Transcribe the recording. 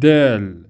دال.